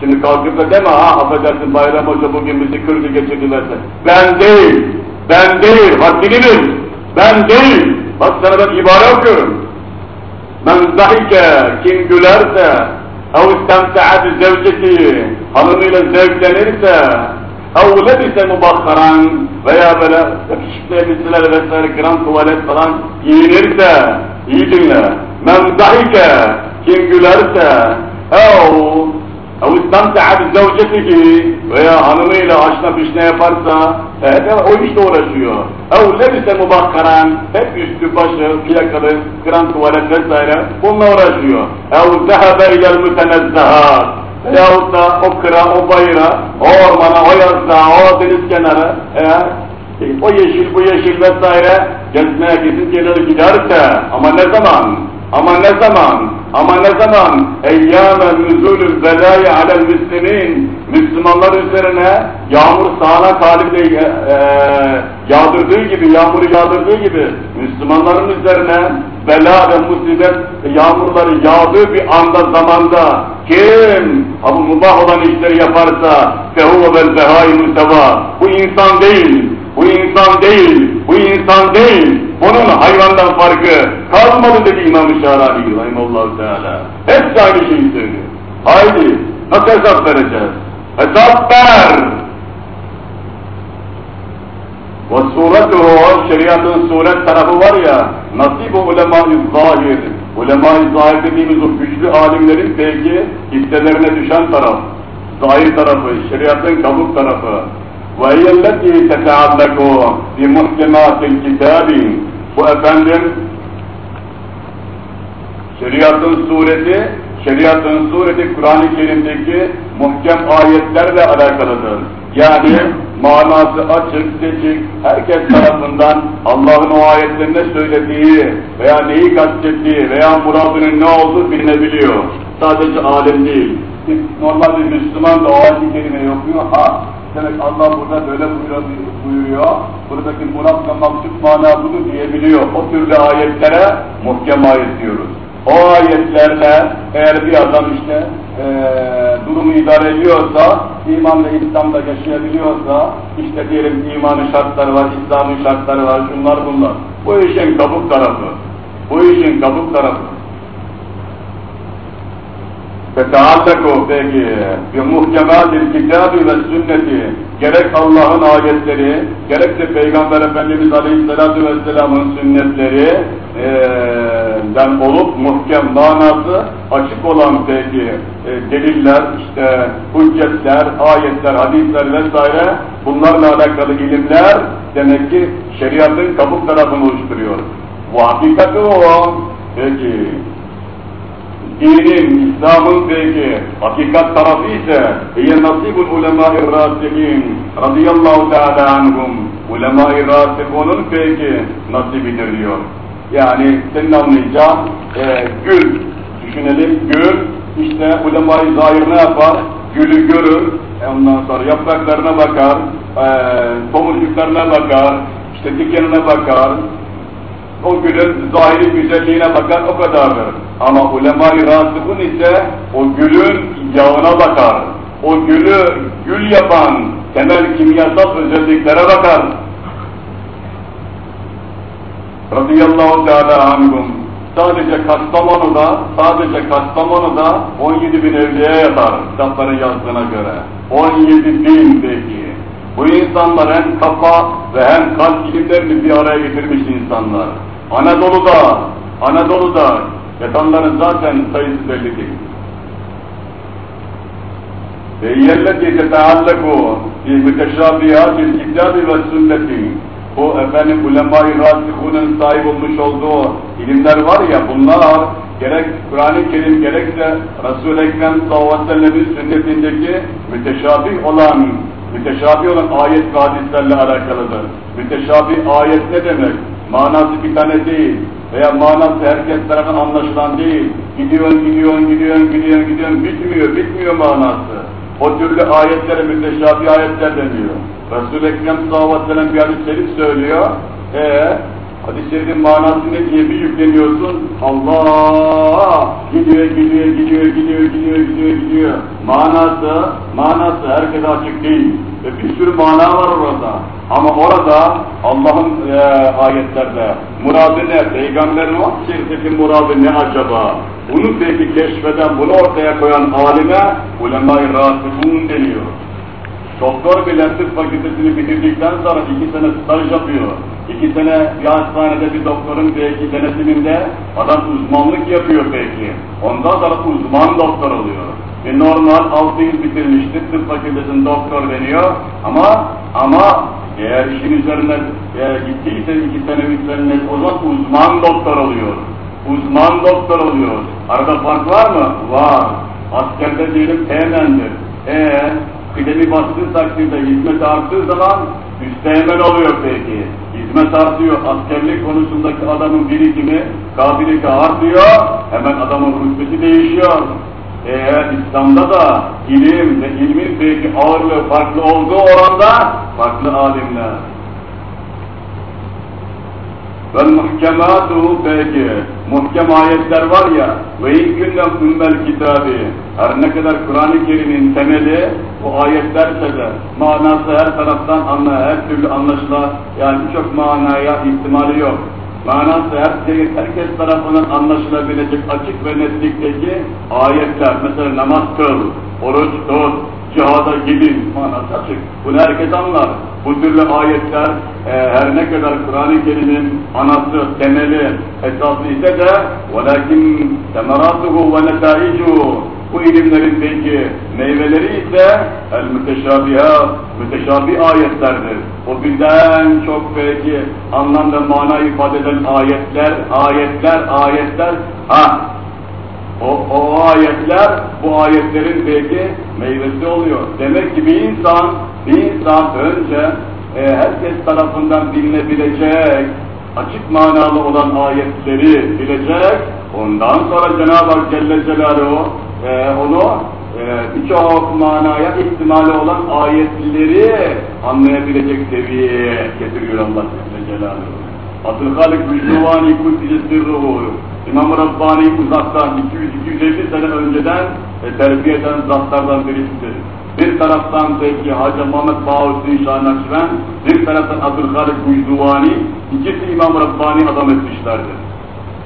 şimdi kalkıp da deme ha affedersin Bayram Hoca bugün bizi kırdı geçirdilerse. Ben değil, ben değil, bil, ben değil. Bak sana ben ibare okuyorum. Men zahike, kim gülerse, ev istemte'ad zevceti, hanımıyla zevklenirse, اَوْ لَبِسَ مُبَخَّرًا veya böyle yakışıklı elbiseler vesaire gram tuvalet falan giyinirse, iyi dinle, men dahike, kim gülerse, ev, ev istemte'a bi zevcetihi veya hanımıyla aşna pişne yaparsa, evet, o işte uğraşıyor. Ev lebise mubakkaran, hep üstü başı, plakalı, gram tuvalet vesaire, bununla uğraşıyor. Ev zehebe ilel mütenezzehat, Veyahut da o kıra, o bayıra, o ormana, o yazlığa, o deniz kenarı, e, o yeşil, bu yeşil vesaire gezmeye gidip gelir giderse ama ne zaman? Ama ne zaman? Ama ne zaman? Eyyâme nüzûlül belâyi alel müslimin Müslümanlar üzerine yağmur sağanak halinde e, e, yağdırdığı gibi, yağmuru yağdırdığı gibi Müslümanların üzerine bela ve musibet yağmurları yağdığı bir anda zamanda kim bu mubah olan işleri yaparsa fehuve vel behâi mütevâ insan değil, bu insan değil, bu insan değil. Onun hayvandan farkı kalmadı dedi İmam-ı Şarani Rahimallahu Teala. Hepsi aynı şeyi söylüyor. Haydi nasıl hesap vereceğiz? Hesap ver! Ve suretuhu, şeriatın suret tarafı var ya, nasib-i ulema-i zahir, ulema-i zahir dediğimiz o güçlü alimlerin peki hisselerine düşen taraf, zahir tarafı, şeriatın kabuk tarafı. وَهِيَ الَّتِي تَتَعَلَّقُ بِمُحْكِمَاتِ الْكِتَابِ Bu efendim, şeriatın sureti, şeriatın sureti Kur'an-ı Kerim'deki muhkem ayetlerle alakalıdır. Yani manası açık, seçik, herkes tarafından Allah'ın o ayetlerinde söylediği veya neyi kastettiği veya muradının ne olduğu bilinebiliyor. Sadece alim değil. Normal bir Müslüman da o ayet-i kerimeyi okuyor. Ha, demek Allah burada böyle buyuruyor, buradaki murat ve maksud mana budur diyebiliyor. O türlü ayetlere muhkem ayet diyoruz. O ayetlerle eğer bir adam işte e, durumu idare ediyorsa, iman ve İslam'da yaşayabiliyorsa, işte diyelim imanın şartları var, İslam'ın şartları var, şunlar bunlar. Bu işin kabuk tarafı. Bu işin kabuk tarafı. Feteallaku peki bi muhkematil kitabi ve sünneti gerek Allah'ın ayetleri gerek de Peygamber Efendimiz Aleyhisselatü Vesselam'ın sünnetleri den olup muhkem manası açık olan peki e, deliller, işte hüccetler, ayetler, hadisler vesaire bunlarla alakalı ilimler demek ki şeriatın kabuk tarafını oluşturuyor. Bu hakikati o. Peki dinin, İslam'ın peki. Hakikat tarafı ise hiye nasibul ulema-i rasihin. Radıyallahu teala anhum. Ulema-i rasikunun peki nasibidir diyor. Yani senin anlayacağın e, gül, düşünelim gül, işte ulema-i zahir ne yapar? Gülü görür, e ondan sonra yapraklarına bakar, e, tomurcuklarına bakar, işte dikenine bakar, o gülün zahiri güzelliğine bakar o kadardır. Ama ulema-i rasıkun ise o gülün yağına bakar. O gülü gül yapan temel kimyasal özelliklere bakar. Radıyallahu teala anhum. Sadece Kastamonu'da, sadece Kastamonu'da 17 bin evliye yatar kitapların yazdığına göre. 17 bin peki. Bu insanlar hem kafa ve hem kalp ilimlerini bir araya getirmiş insanlar. Anadolu'da, Anadolu'da yatanların zaten sayısı belli değil. Yelleti tetealleku fi müteşabihatil kitabi ve sünneti bu efendim ulema-i rasihunun sahip olmuş olduğu ilimler var ya bunlar gerek Kur'an-ı Kerim gerekse Resul-i Ekrem sallallahu sünnetindeki müteşabih olan müteşabih olan ayet ve hadislerle alakalıdır. Müteşabih ayet ne demek? Manası bir tane değil veya manası herkes tarafından anlaşılan değil. Gidiyor, gidiyor, gidiyor, gidiyor, gidiyor, bitmiyor, bitmiyor manası. O türlü ayetlere müteşabih ayetler deniyor. Resul-i Ekrem sallallahu bir hadis-i şerif söylüyor. Eee hadis-i şerifin manası ne diye bir yükleniyorsun? Allah! Gidiyor, gidiyor, gidiyor, gidiyor, gidiyor, gidiyor, gidiyor. Manası, manası herkese açık değil. Ve bir sürü mana var orada. Ama orada Allah'ın e, ayetlerde muradı ne? Peygamberin o şerifteki muradı ne acaba? Bunu peki keşfeden, bunu ortaya koyan alime ulema-i rasibun deniyor. Doktor bile tıp fakültesini bitirdikten sonra iki sene staj yapıyor. İki sene bir hastanede bir doktorun belki denetiminde adam uzmanlık yapıyor belki. Ondan sonra uzman doktor oluyor. E normal 6 yıl bitirmiştir, tıp fakültesinin doktor deniyor ama ama eğer işin üzerine e, gittiyse iki sene, üç sene o zaman uzman doktor oluyor. Uzman doktor oluyor. Arada fark var mı? Var. Askerde diyelim teğmendir. Eee kıdemi bastığı takdirde hizmet arttığı zaman üsteğmen oluyor peki. Hizmet artıyor, askerlik konusundaki adamın birikimi, kabiliyeti artıyor, hemen adamın rütbeti değişiyor. Eğer İslam'da da ilim ve ilmin peki ağırlığı farklı olduğu oranda farklı alimler. Ve muhkematu peki, muhkem ayetler var ya, ve ilk günden ümmel kitabı, her ne kadar Kur'an-ı Kerim'in temeli bu ayetlerse de manası her taraftan anla, her türlü anlaşıla, yani birçok manaya ihtimali yok Manası her şey, herkes tarafından anlaşılabilecek açık ve netlikteki ayetler, mesela namaz kıl, oruç tut, cihada gidin manası açık. Bunu herkes anlar. Bu türlü ayetler e, her ne kadar Kur'an-ı Kerim'in anası, temeli, esası ise de وَلَكِنْ تَمَرَاتُهُ وَنَتَائِجُهُ bu ilimlerin peki meyveleri ise el müteşabihat, müteşabi ayetlerdir. O birden çok peki anlam ve mana ifade eden ayetler, ayetler, ayetler, ha o, o ayetler bu ayetlerin belki meyvesi oluyor. Demek ki bir insan, bir insan önce e, herkes tarafından bilinebilecek, açık manalı olan ayetleri bilecek, ondan sonra Cenab-ı Hak Celle Celaluhu e, onu e, birçok manaya ihtimali olan ayetleri anlayabilecek seviyeye getiriyor Allah Celaluhu. Abdülhalik Müslüvani Kuddise Sirruhu İmam-ı Rabbani uzaktan 200-250 sene önceden e, terbiye eden zatlardan birisidir. Bir taraftan peki Hacı Muhammed Bağüstü Şah Nakşiben, bir taraftan Abdülhalik Müjduvani, ikisi İmam-ı Rabbani adam etmişlerdir.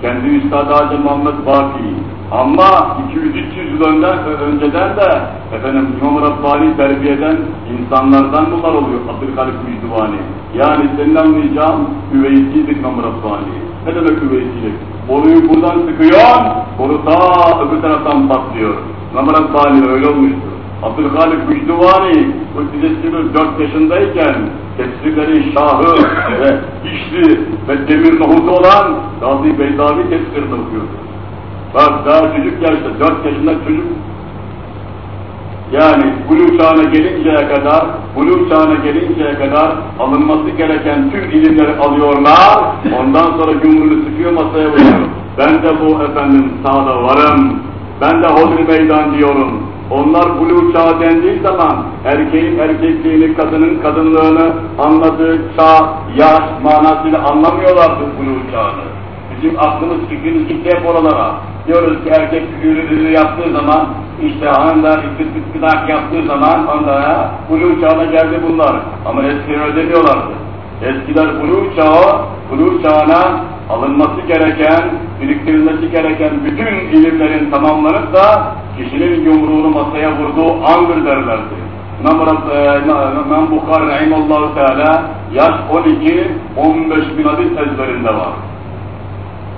Kendi Üstadı Hacı Muhammed Baki, Ama 200-300 yıl önden, önceden de efendim İmam Rabbani terbiyeden insanlardan bunlar oluyor. Abdülhalik Müjdüvani. Yani senin anlayacağın üveysidir İmam Rabbani. Ne demek üveysilik? Boruyu buradan sıkıyor, boru ta öbür taraftan patlıyor. İmam Rabbani öyle olmuştur. Abdülhalik Müjdüvani, Kudüs'ün 4 yaşındayken tefsirleri şahı ve işli ve demir nohutu olan Gazi Beydavi tefsirini okuyordu. Bak daha çocuk yaşta, dört yaşında çocuk. Yani buluğ çağına gelinceye kadar, buluğ çağına gelinceye kadar alınması gereken tüm ilimleri alıyorlar. Ondan sonra yumruğunu sıkıyor masaya vuruyor. Ben de bu efendim sağda varım. Ben de hodri meydan diyorum. Onlar buluğ çağı dendiği zaman erkeğin erkekliğini, kadının kadınlığını anladığı çağ, yaş manasıyla anlamıyorlardı buluğ çağını. Bizim aklımız fikrimiz gitti hep oralara. Diyoruz ki erkek ürünü yaptığı zaman, işte hanımlar istidak yaptığı zaman onlara buluğ çağına geldi bunlar. Ama eskiden öyle demiyorlardı. Eskiler buluğ çağı, buluğ çağına alınması gereken, biriktirilmesi gereken bütün ilimlerin tamamlanıp da kişinin yumruğunu masaya vurduğu andır derlerdi. İmam Bukhari Rahimallahu Teala yaş 12-15 bin hadis ezberinde var.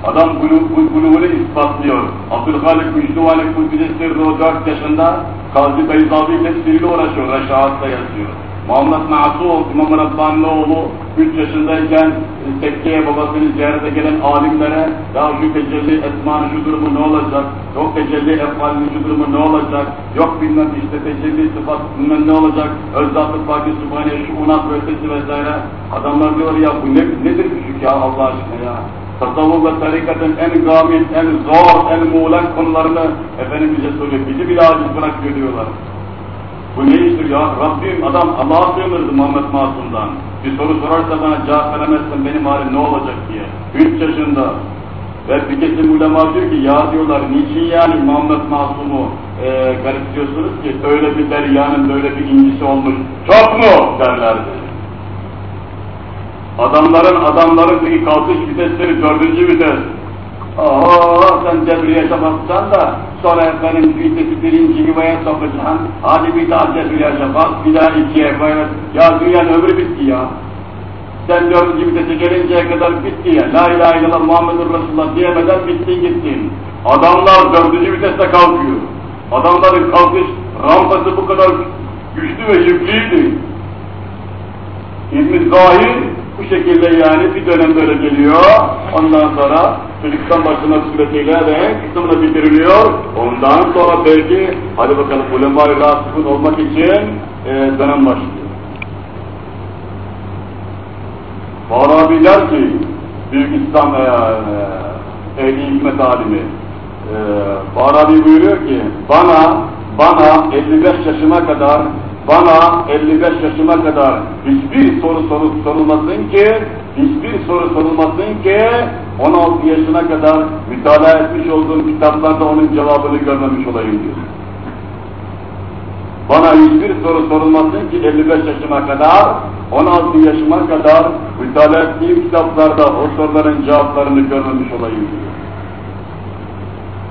Adam buluğunu ispatlıyor. Abdülhalik Müjdüvalik Kudüs'tir o 4 yaşında Kazi Beyzavi tefsiriyle uğraşıyor. Reşahat'ta yazıyor. Muhammed Masum, İmam Rabbani'nin oğlu 3 yaşındayken tekkeye babasını ziyarete gelen alimlere ya şu tecelli esmanı şu durumu ne olacak, yok tecelli efalinin şu durumu ne olacak, yok bilmem işte tecelli sıfat bilmem ne olacak, öz-zatı fakir subhane şu unat vesaire. Adamlar diyor ya bu ne, nedir küçük ya Allah aşkına ya tasavvuf tarikatın en gamil, en zor, en muğlak konularını efendim bize soruyor. Bizi bile aciz bırakıyor diyorlar. Bu ne iştir ya? Rabbim adam Allah'a sığınırdı Muhammed Masum'dan. Bir soru sorarsa bana cevap veremezsen benim halim ne olacak diye. Üç yaşında. Ve bir kesim ulema diyor ki ya diyorlar niçin yani Muhammed Masum'u e, garipsiyorsunuz ki öyle bir deryanın böyle bir incisi olmuş. Çok mu derlerdi. Adamların adamların kalkış vitesleri dördüncü vites. Oho sen cebriye şafaksan da sonra efendim vitesi birinci yuvaya sokacaksın. Hadi bir daha cebriye şafak, bir daha ikiye böyle. Ya dünyanın ömrü bitti ya. Sen dördüncü vitese gelinceye kadar bitti ya. La ilahe illallah Muhammedur Resulullah diyemeden bittin gittin. Adamlar dördüncü viteste kalkıyor. Adamların kalkış rampası bu kadar güçlü ve yüklüydü. İlmi zahir bu şekilde yani bir dönem böyle geliyor. Ondan sonra çocuktan başlamak suretiyle ve kısmını bitiriliyor. Ondan sonra belki hadi bakalım ulema-i rasıfın olmak için e, dönem başlıyor. Farabi der ki, Büyük İslam e, e, ehli hikmet alimi, e, Farabi buyuruyor ki, bana, bana 55 yaşıma kadar bana 55 yaşıma kadar hiçbir soru soru sorulmasın ki, hiçbir soru sorulmasın ki 16 yaşına kadar mütalaa etmiş olduğum kitaplarda onun cevabını görmemiş olayım diyor. Bana hiçbir soru sorulmasın ki 55 yaşıma kadar, 16 yaşıma kadar mütalaa ettiğim kitaplarda o soruların cevaplarını görmemiş olayım diyor.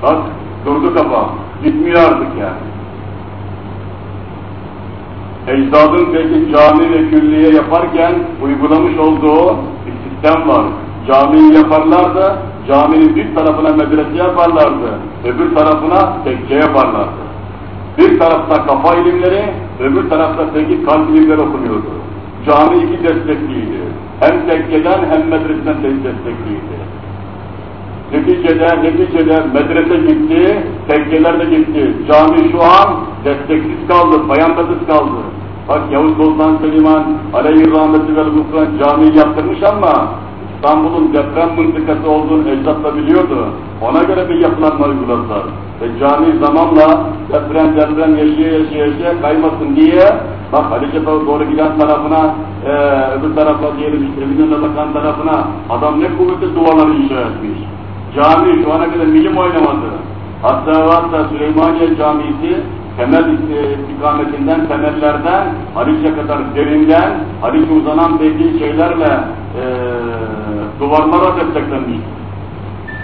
Bak durdu kafa, gitmiyor artık yani ecdadın peki cami ve külliye yaparken uygulamış olduğu bir sistem var. Camiyi yaparlardı, caminin bir tarafına medrese yaparlardı, öbür tarafına tekke yaparlardı. Bir tarafta kafa ilimleri, öbür tarafta peki kalp ilimleri okunuyordu. Cami iki destekliydi. Hem tekkeden hem medreseden destekliydi. Neticede, neticede medrese gitti, tekkeler de gitti. Cami şu an desteksiz kaldı, bayanlasız kaldı. Bak Yavuz Sultan Selimhan aleyhi rahmeti ve lütfen cami yaptırmış ama İstanbul'un deprem mıntıkası olduğunu ecdatla biliyordu. Ona göre bir yapılanma uyguladılar. Ve cami zamanla deprem deprem yaşaya yaşaya yaşaya kaymasın diye bak Halice doğru giden tarafına e, öbür tarafa diyelim işte Eminönü'ne bakan tarafına adam ne kuvvetli duvarları inşa etmiş. Cami şu ana kadar milim oynamadı. Hatta hatta Süleymaniye Camisi temel istikametinden, temellerden, Haliç'e kadar derinden, Haliç'e uzanan belli şeylerle e, duvarlara desteklenmiş.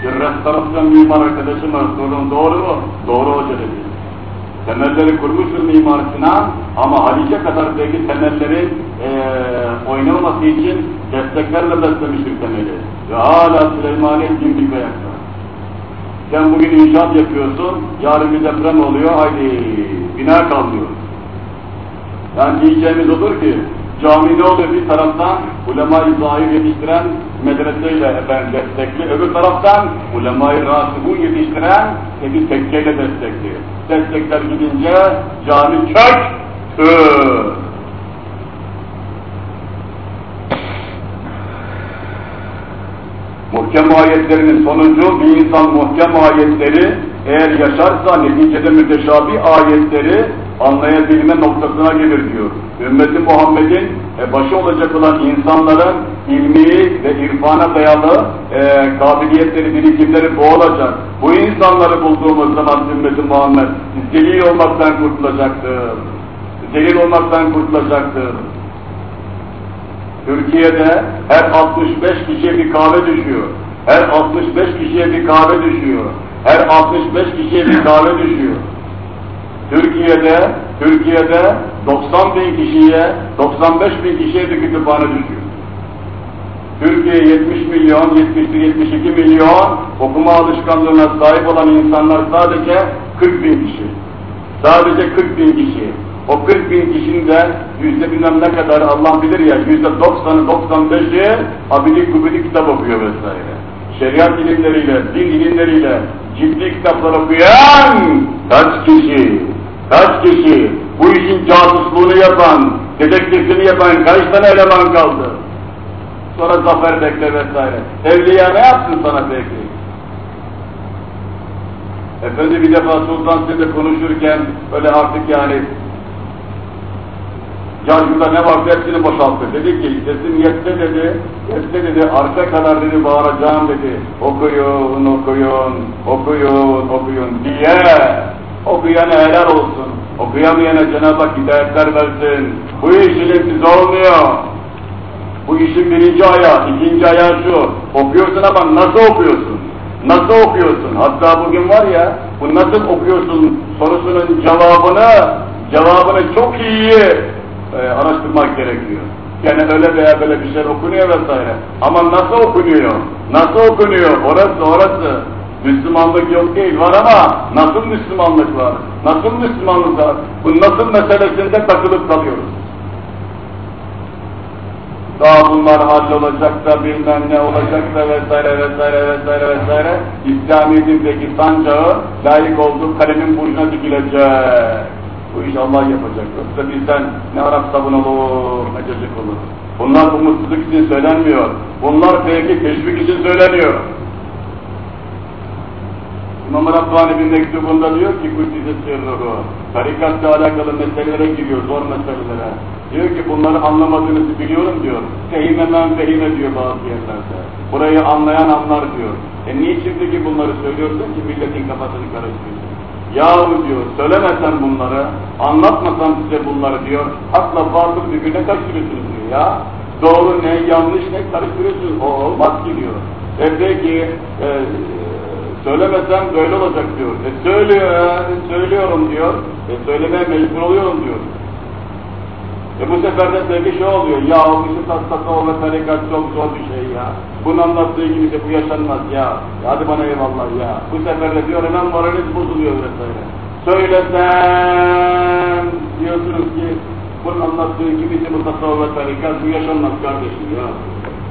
Bir restorasyon mimar arkadaşım var, doğru mu? Doğru hoca dedi. Temelleri kurmuştur Mimar Sinan ama Halice kadar belki temelleri e, oynamaması için desteklerle beslemiştir temeli. Ve hala Süleymaniye dimdik ayakta. Sen bugün inşaat yapıyorsun, yarın bir deprem oluyor, haydi bina kalmıyor. Yani diyeceğimiz odur ki, cami ne oluyor bir taraftan ulema-i zahir yetiştiren medreseyle efendim destekli, öbür taraftan ulema-i rasihun yetiştiren bir tekkeyle destekli. Destekler gidince cami çök, tüh. Muhkem ayetlerinin sonucu bir insan muhkem ayetleri eğer yaşarsa neticede müteşabi ayetleri anlayabilme noktasına gelir diyor. Ümmeti Muhammed'in e, başı olacak olan insanların ilmi ve irfana dayalı e, kabiliyetleri, birikimleri bu olacak. Bu insanları bulduğumuz zaman ümmeti Muhammed zelil olmaktan kurtulacaktır. Zelil olmaktan kurtulacaktır. Türkiye'de her 65 kişiye bir kahve düşüyor. Her 65 kişiye bir kahve düşüyor. Her 65 kişiye bir kahve düşüyor. Türkiye'de, Türkiye'de 90 bin kişiye, 95 bin kişiye bir kütüphane düşüyor. Türkiye 70 milyon, 71-72 milyon okuma alışkanlığına sahip olan insanlar sadece 40 bin kişi. Sadece 40 bin kişi. O 40 bin kişinin de yüzde bilmem ne kadar Allah bilir ya, yüzde 90'ı 95'i abidik gubidik kitap okuyor vesaire. Şeriat ilimleriyle, din ilimleriyle ciddi kitaplar okuyan kaç kişi, kaç kişi bu işin casusluğunu yapan, dedektifini yapan kaç tane eleman kaldı? Sonra zafer bekle vesaire. Evliya ne yapsın sana peki? Efendi bir defa Sultan sizinle konuşurken böyle artık yani Yargıda ne varsa hepsini boşalttı. Dedi ki sesim yetse dedi, yetse dedi, arka kadar dedi bağıracağım dedi. Okuyun, okuyun, okuyun, okuyun diye. Okuyana helal olsun. Okuyamayana Cenab-ı Hak hidayetler versin. Bu iş ilimsiz olmuyor. Bu işin birinci ayağı, ikinci ayağı şu. Okuyorsun ama nasıl okuyorsun? Nasıl okuyorsun? Hatta bugün var ya, bu nasıl okuyorsun sorusunun cevabını, cevabını çok iyi e, araştırmak gerekiyor. Yani öyle veya böyle bir şey okunuyor vesaire. Ama nasıl okunuyor? Nasıl okunuyor? Orası orası. Müslümanlık yok değil var ama nasıl Müslümanlık var? Nasıl Müslümanlık var? Bu nasıl meselesinde takılıp kalıyoruz. Daha bunlar hallolacak da bilmem ne olacak da vesaire vesaire vesaire vesaire. İslamiyet'in peki sancağı layık olduğu kalemin burcuna dikilecek. Bu iş Allah yapacak. Yoksa bizden ne Arap sabun olur, ne cacık olur. Bunlar umutsuzluk için söylenmiyor. Bunlar belki teşvik için söyleniyor. İmam Rabbani bir mektubunda diyor ki Kudüs'e sırrı tarikatla alakalı meselelere giriyor, zor meselelere. Diyor ki bunları anlamadığınızı biliyorum diyor. Fehime men fehime diyor bazı yerlerde. Burayı anlayan anlar diyor. E niçin peki bunları söylüyorsun ki milletin kafasını karıştırıyorsun? Yahu diyor, söylemesen bunları, anlatmasam size bunları diyor, hakla batıl birbirine karıştırıyorsunuz diyor ya. Doğru ne, yanlış ne karıştırıyorsunuz, o olmaz ki diyor. E peki, e, söylemesem böyle olacak diyor. E söylüyor, e, söylüyorum diyor, e söylemeye mecbur oluyorum diyor. E bu sefer de tabii şey oluyor, ya o işin tasavvuf ve tarikat çok zor bir şey ya. Bunun anlattığı gibi de bu yaşanmaz ya. ya. Hadi bana eyvallah ya. Bu sefer de diyor hemen moraliniz bozuluyor vesaire. Söylesem diyorsunuz ki bunun anlattığı gibi de bu tasavvuf tarikat bu yaşanmaz kardeşim ya.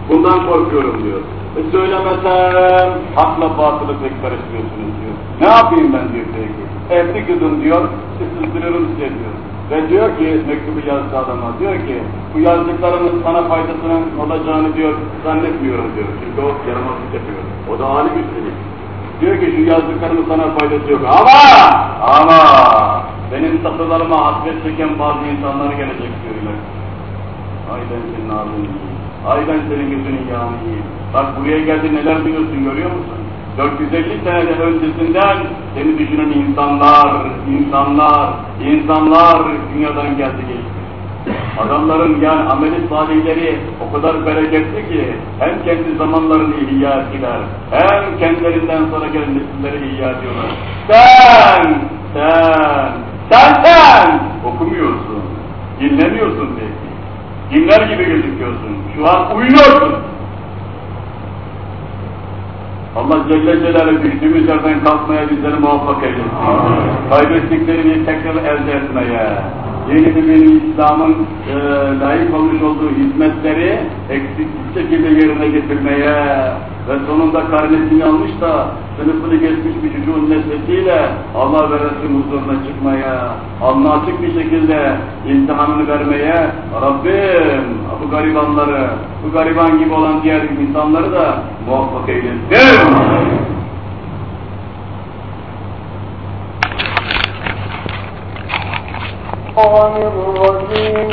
Bundan korkuyorum diyor. E söylemesem hakla batılı tek karıştırıyorsunuz diyor. Ne yapayım ben diyor peki. Evli kızım diyor, sızdırıyorum size diyor. Ve diyor ki, mektubu yazdı adama, diyor ki, bu yazdıklarımın sana faydasının olacağını diyor, zannetmiyorum diyor. Çünkü o yaramazlık yapıyor. O da alim üstelik. Diyor ki, şu yazdıklarımın sana faydası yok. Ama, ama, benim satılarıma hasret çeken bazı insanlar gelecek diyorlar. Aydan senin ağzını yiyeyim. Aydan senin gözünün yağını yiyeyim. Bak buraya geldi neler biliyorsun görüyor musun? 450 seneden öncesinden seni düşünen insanlar, insanlar, insanlar dünyadan geldi geçti. Adamların yani ameli salihleri o kadar bereketli ki hem kendi zamanlarını ihya ettiler, hem kendilerinden sonra gelen nesilleri ihya ediyorlar. Sen, sen, sen, sen okumuyorsun, dinlemiyorsun peki. Dinler gibi gözüküyorsun. Şu an uyuyorsun. Allah Celle Celaluhu düştüğümüz yerden kalkmaya bizleri muvaffak eylesin. Kaybettiklerini tekrar elde etmeye, yeni bir İslam'ın e, layık olmuş olduğu hizmetleri eksiksiz şekilde yerine getirmeye ve sonunda karnesini almış da sınıfını geçmiş bir çocuğun nesnesiyle Allah ve Resul huzuruna çıkmaya, alnı açık bir şekilde imtihanını vermeye, Rabbim bu garibanları, bu gariban gibi olan diğer insanları da muvaffak eylesin. الشيطان الرجيم